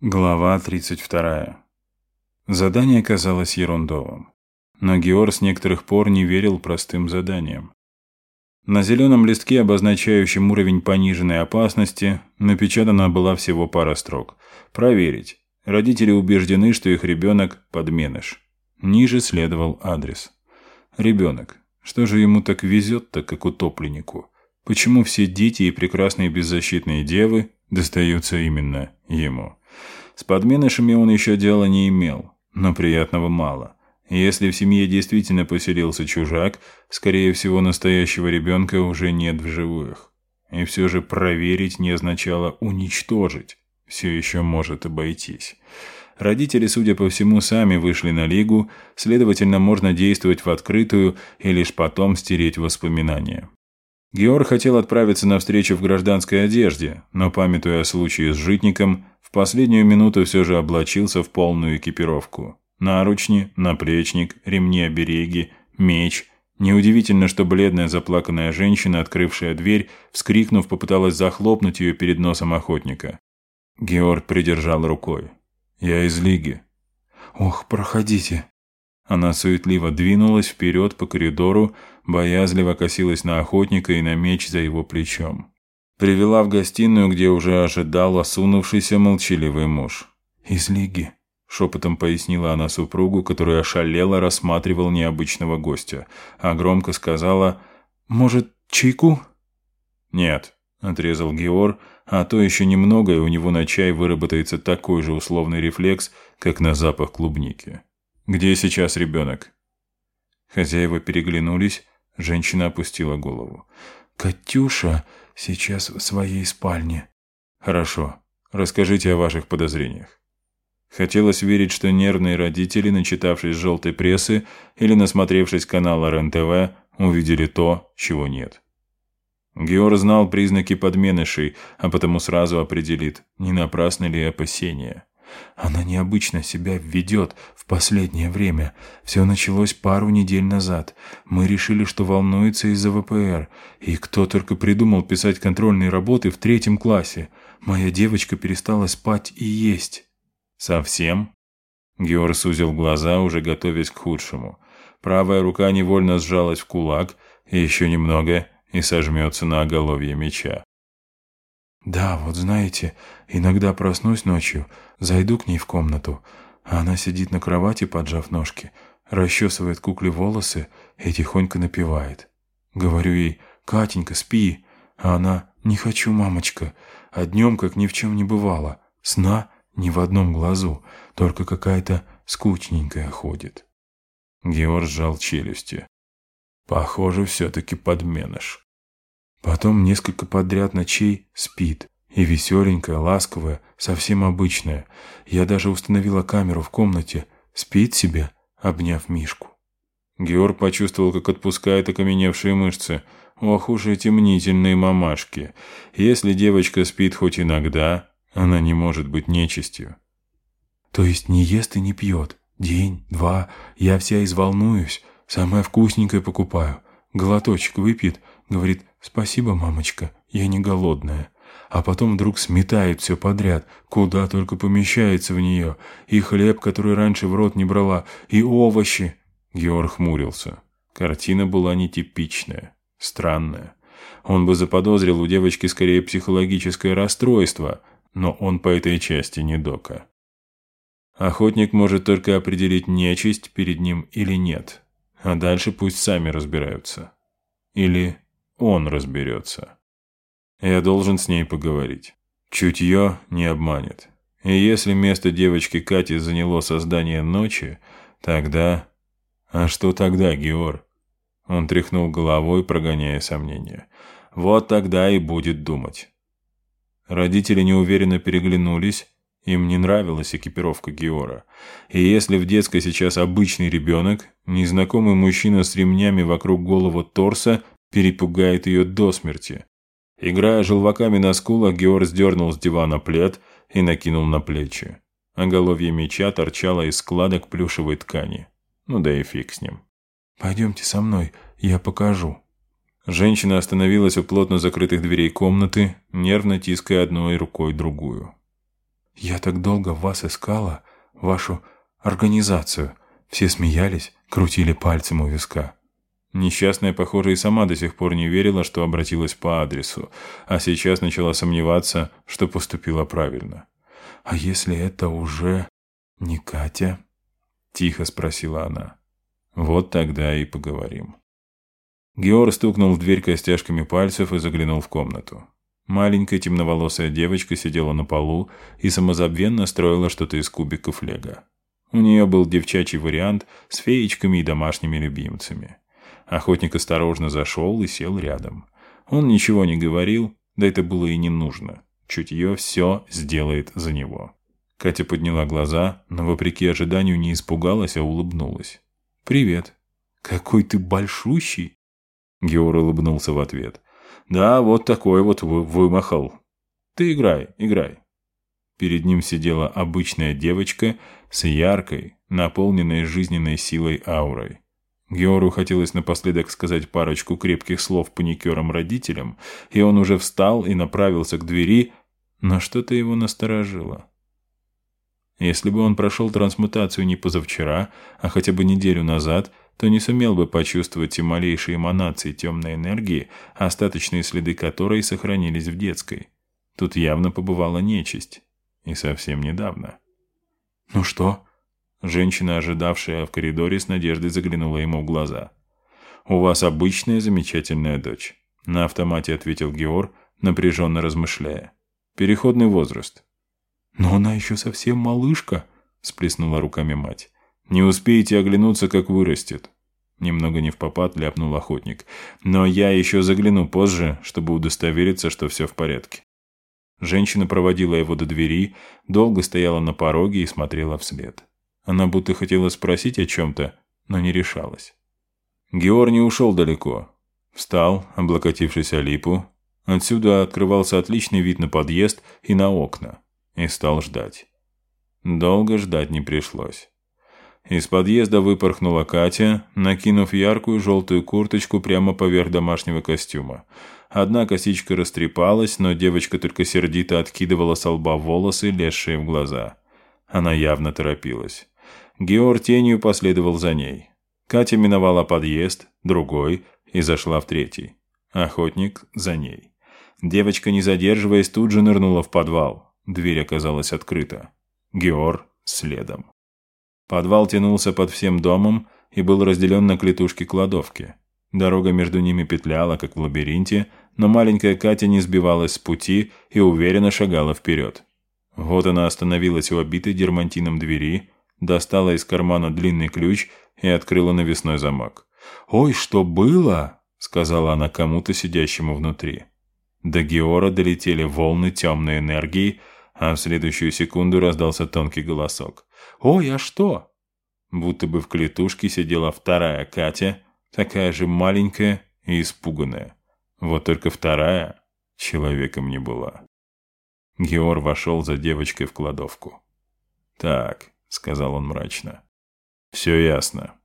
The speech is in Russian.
Глава 32. Задание казалось ерундовым. Но Геор с некоторых пор не верил простым заданиям. На зеленом листке, обозначающем уровень пониженной опасности, напечатана была всего пара строк. Проверить. Родители убеждены, что их ребенок – подменыш. Ниже следовал адрес. Ребенок. Что же ему так везет-то, как утопленнику? Почему все дети и прекрасные беззащитные девы достаются именно ему? С подменышами он еще дела не имел, но приятного мало. Если в семье действительно поселился чужак, скорее всего, настоящего ребенка уже нет в живых. И все же проверить не означало уничтожить. Все еще может обойтись. Родители, судя по всему, сами вышли на лигу, следовательно, можно действовать в открытую и лишь потом стереть воспоминания. Георг хотел отправиться на встречу в гражданской одежде, но, памятуя о случае с житником, в последнюю минуту все же облачился в полную экипировку. Наручни, наплечник, ремни-обереги, меч. Неудивительно, что бледная заплаканная женщина, открывшая дверь, вскрикнув, попыталась захлопнуть ее перед носом охотника. Георг придержал рукой. «Я из Лиги». «Ох, проходите». Она суетливо двинулась вперед по коридору, боязливо косилась на охотника и на меч за его плечом. Привела в гостиную, где уже ожидал осунувшийся молчаливый муж. «Из Лиги», — шепотом пояснила она супругу, который ошалело рассматривал необычного гостя, а громко сказала «Может, чайку?» «Нет», — отрезал Геор, «а то еще немного, и у него на чай выработается такой же условный рефлекс, как на запах клубники. Где сейчас ребенок?» Хозяева переглянулись, женщина опустила голову. «Катюша сейчас в своей спальне». «Хорошо. Расскажите о ваших подозрениях». Хотелось верить, что нервные родители, начитавшись желтой прессы или насмотревшись канала РЕН-ТВ, увидели то, чего нет. Геор знал признаки подменышей, а потому сразу определит, не напрасны ли опасения. Она необычно себя ведет в последнее время. Все началось пару недель назад. Мы решили, что волнуется из-за ВПР. И кто только придумал писать контрольные работы в третьем классе. Моя девочка перестала спать и есть. Совсем? Геор сузил глаза, уже готовясь к худшему. Правая рука невольно сжалась в кулак, и еще немного, и сожмется на оголовье меча. «Да, вот знаете, иногда проснусь ночью, зайду к ней в комнату, а она сидит на кровати, поджав ножки, расчесывает кукле волосы и тихонько напевает. Говорю ей «Катенька, спи», а она «Не хочу, мамочка», а днем, как ни в чем не бывало, сна ни в одном глазу, только какая-то скучненькая ходит. Георг сжал челюсти. Похоже, все-таки подменыш. Потом несколько подряд ночей спит. И веселенькая, ласковая, совсем обычная. Я даже установила камеру в комнате. Спит себе, обняв Мишку. Георг почувствовал, как отпускает окаменевшие мышцы. Ох уж эти мнительные мамашки. Если девочка спит хоть иногда, она не может быть нечистью. То есть не ест и не пьет. День, два, я вся изволнуюсь. Самое вкусненькое покупаю. Глоточек выпьет, говорит, «Спасибо, мамочка, я не голодная». А потом вдруг сметает все подряд, куда только помещается в нее. И хлеб, который раньше в рот не брала, и овощи. Георг хмурился. Картина была нетипичная, странная. Он бы заподозрил у девочки скорее психологическое расстройство, но он по этой части не дока. Охотник может только определить нечисть перед ним или нет, а дальше пусть сами разбираются. Или он разберется. Я должен с ней поговорить. Чутье не обманет. И если место девочки Кати заняло создание ночи, тогда... А что тогда, Геор? Он тряхнул головой, прогоняя сомнения. Вот тогда и будет думать. Родители неуверенно переглянулись. Им не нравилась экипировка Геора. И если в детской сейчас обычный ребенок, незнакомый мужчина с ремнями вокруг головы торса перепугает ее до смерти. Играя желваками на скулах, Георг сдернул с дивана плед и накинул на плечи. Оголовье меча торчало из складок плюшевой ткани. Ну да и фиг с ним. «Пойдемте со мной, я покажу». Женщина остановилась у плотно закрытых дверей комнаты, нервно тиская одной рукой другую. «Я так долго вас искала, вашу организацию». Все смеялись, крутили пальцем у виска. Несчастная, похоже, и сама до сих пор не верила, что обратилась по адресу, а сейчас начала сомневаться, что поступила правильно. «А если это уже не Катя?» – тихо спросила она. «Вот тогда и поговорим». Геор стукнул в дверь костяшками пальцев и заглянул в комнату. Маленькая темноволосая девочка сидела на полу и самозабвенно строила что-то из кубиков лего. У нее был девчачий вариант с феечками и домашними любимцами. Охотник осторожно зашел и сел рядом. Он ничего не говорил, да это было и не нужно. Чутье все сделает за него. Катя подняла глаза, но вопреки ожиданию не испугалась, а улыбнулась. «Привет. Какой ты большущий!» Геор улыбнулся в ответ. «Да, вот такой вот вы вымахал. Ты играй, играй». Перед ним сидела обычная девочка с яркой, наполненной жизненной силой аурой. Геору хотелось напоследок сказать парочку крепких слов паникерам-родителям, и он уже встал и направился к двери, но что-то его насторожило. Если бы он прошел трансмутацию не позавчера, а хотя бы неделю назад, то не сумел бы почувствовать и малейшие эманации темной энергии, остаточные следы которой сохранились в детской. Тут явно побывала нечисть. И совсем недавно. «Ну что?» Женщина, ожидавшая в коридоре, с надеждой заглянула ему в глаза. «У вас обычная замечательная дочь», — на автомате ответил Геор, напряженно размышляя. «Переходный возраст». «Но она еще совсем малышка», — сплеснула руками мать. «Не успеете оглянуться, как вырастет». Немного не в попад ляпнул охотник. «Но я еще загляну позже, чтобы удостовериться, что все в порядке». Женщина проводила его до двери, долго стояла на пороге и смотрела вслед. Она будто хотела спросить о чем-то, но не решалась. Геор не ушел далеко. Встал, облокотившись о липу. Отсюда открывался отличный вид на подъезд и на окна. И стал ждать. Долго ждать не пришлось. Из подъезда выпорхнула Катя, накинув яркую желтую курточку прямо поверх домашнего костюма. Одна косичка растрепалась, но девочка только сердито откидывала со лба волосы, лезшие в глаза. Она явно торопилась. Геор тенью последовал за ней. Катя миновала подъезд, другой, и зашла в третий. Охотник за ней. Девочка, не задерживаясь, тут же нырнула в подвал. Дверь оказалась открыта. Геор следом. Подвал тянулся под всем домом и был разделен на клетушки-кладовки. Дорога между ними петляла, как в лабиринте, но маленькая Катя не сбивалась с пути и уверенно шагала вперед. Вот она остановилась у обитой дермантином двери, достала из кармана длинный ключ и открыла навесной замок. «Ой, что было?» — сказала она кому-то, сидящему внутри. До Геора долетели волны темной энергии, а в следующую секунду раздался тонкий голосок. «Ой, а что?» Будто бы в клетушке сидела вторая Катя, такая же маленькая и испуганная. Вот только вторая человеком не была. Геор вошел за девочкой в кладовку. «Так, — сказал он мрачно. «Все ясно.